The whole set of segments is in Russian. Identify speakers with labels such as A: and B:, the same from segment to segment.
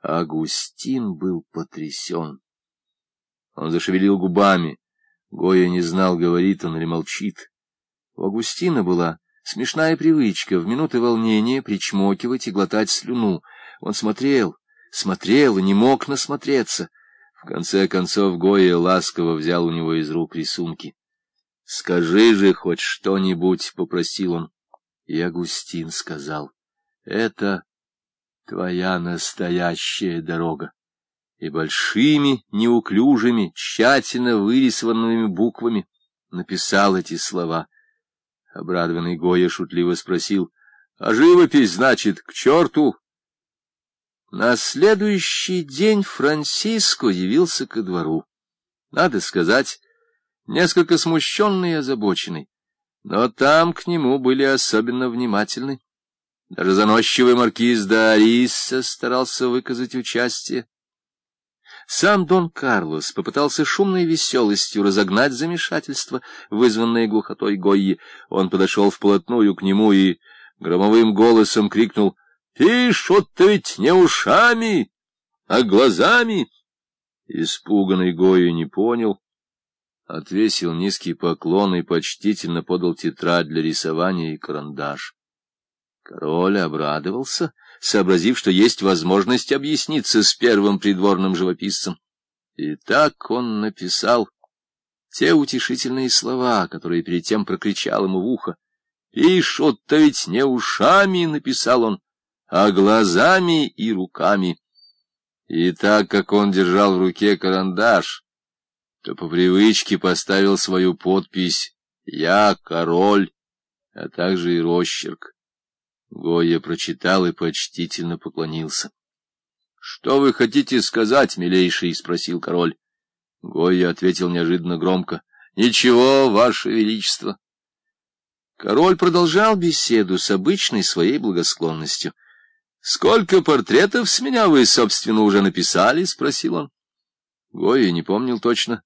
A: Агустин был потрясен. Он зашевелил губами. Гоя не знал, говорит он или молчит. У Агустина была смешная привычка в минуты волнения причмокивать и глотать слюну. Он смотрел, смотрел и не мог насмотреться. В конце концов Гоя ласково взял у него из рук рисунки. — Скажи же хоть что-нибудь, — попросил он. И Агустин сказал, — это твоя настоящая дорога и большими, неуклюжими, тщательно вырисованными буквами написал эти слова. Обрадованный Гоя шутливо спросил, — А живопись, значит, к черту? На следующий день Франциско явился ко двору. Надо сказать, несколько смущенный и озабоченный, но там к нему были особенно внимательны. Даже заносчивый маркиз Дариса старался выказать участие. Сам Дон Карлос попытался шумной веселостью разогнать замешательство, вызванное глухотой Гойи. Он подошел вплотную к нему и громовым голосом крикнул «Пишут-то ведь не ушами, а глазами!» Испуганный Гойи не понял, отвесил низкий поклон и почтительно подал тетрадь для рисования и карандаш. Король обрадовался — сообразив, что есть возможность объясниться с первым придворным живописцем. И так он написал те утешительные слова, которые перед тем прокричал ему в ухо. «Пишут-то ведь не ушами», — написал он, — «а глазами и руками». И так как он держал в руке карандаш, то по привычке поставил свою подпись «Я король», а также и росчерк. Гоя прочитал и почтительно поклонился. — Что вы хотите сказать, милейший? — спросил король. Гоя ответил неожиданно громко. — Ничего, ваше величество. Король продолжал беседу с обычной своей благосклонностью. — Сколько портретов с меня вы, собственно, уже написали? — спросил он. Гоя не помнил точно,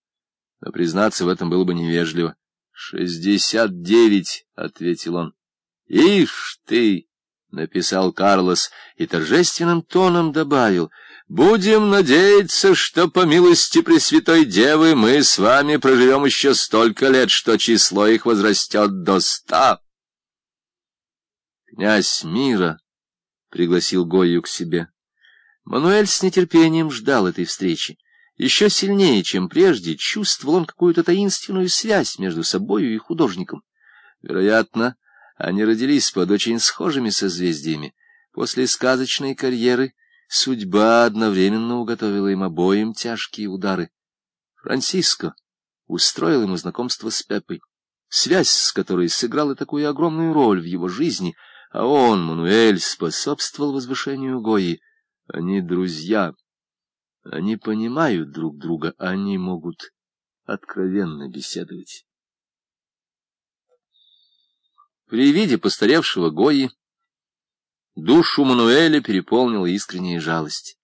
A: но признаться в этом было бы невежливо. — Шестьдесят девять, — ответил он. — Ишь ты! — написал Карлос и торжественным тоном добавил, — «будем надеяться, что, по милости Пресвятой Девы, мы с вами проживем еще столько лет, что число их возрастет до ста». Князь мира пригласил Гою к себе. Мануэль с нетерпением ждал этой встречи. Еще сильнее, чем прежде, чувствовал он какую-то таинственную связь между собою и художником. Вероятно, они родились под очень схожими созвездиями. После сказочной карьеры судьба одновременно уготовила им обоим тяжкие удары. Франциско устроил ему знакомство с Пеппой, связь с которой сыграла такую огромную роль в его жизни, а он, Мануэль, способствовал возвышению Гои. Они друзья, они понимают друг друга, они могут откровенно беседовать. При виде постаревшего Гои душу Мануэля переполнила искренняя жалость.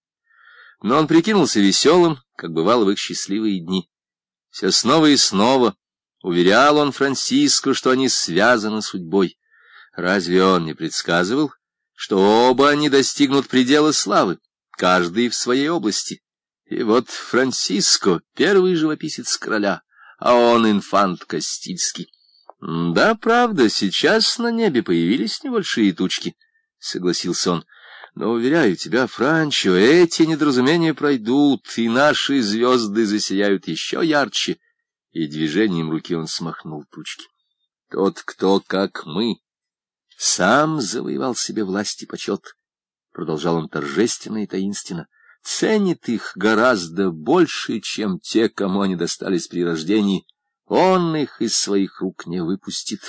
A: Но он прикинулся веселым, как бывало в их счастливые дни. Все снова и снова уверял он Франциско, что они связаны судьбой. Разве он не предсказывал, что оба они достигнут предела славы, каждый в своей области? И вот Франциско — первый живописец короля, а он инфант Кастильский. — Да, правда, сейчас на небе появились небольшие тучки, — согласился он. — Но, уверяю тебя, Франчо, эти недоразумения пройдут, и наши звезды засияют еще ярче. И движением руки он смахнул тучки. Тот, кто, как мы, сам завоевал себе власть и почет, — продолжал он торжественно и таинственно, — ценит их гораздо больше, чем те, кому они достались при рождении, — он их из своих рук не выпустит.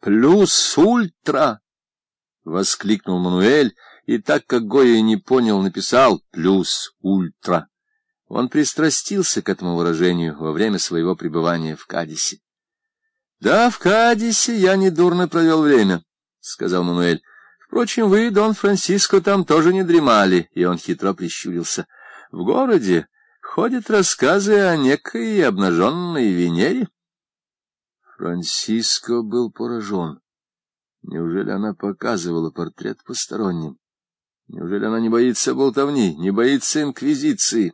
A: «Плюс ультра!» — воскликнул Мануэль, и так как Гоя не понял, написал «плюс ультра». Он пристрастился к этому выражению во время своего пребывания в Кадисе. «Да, в Кадисе я недурно провел время», — сказал Мануэль. «Впрочем, вы, Дон Франциско, там тоже не дремали», — и он хитро прищурился. «В городе ходят рассказы о некой обнаженной Венере. Франциско был поражен. Неужели она показывала портрет посторонним? Неужели она не боится болтовни, не боится инквизиции?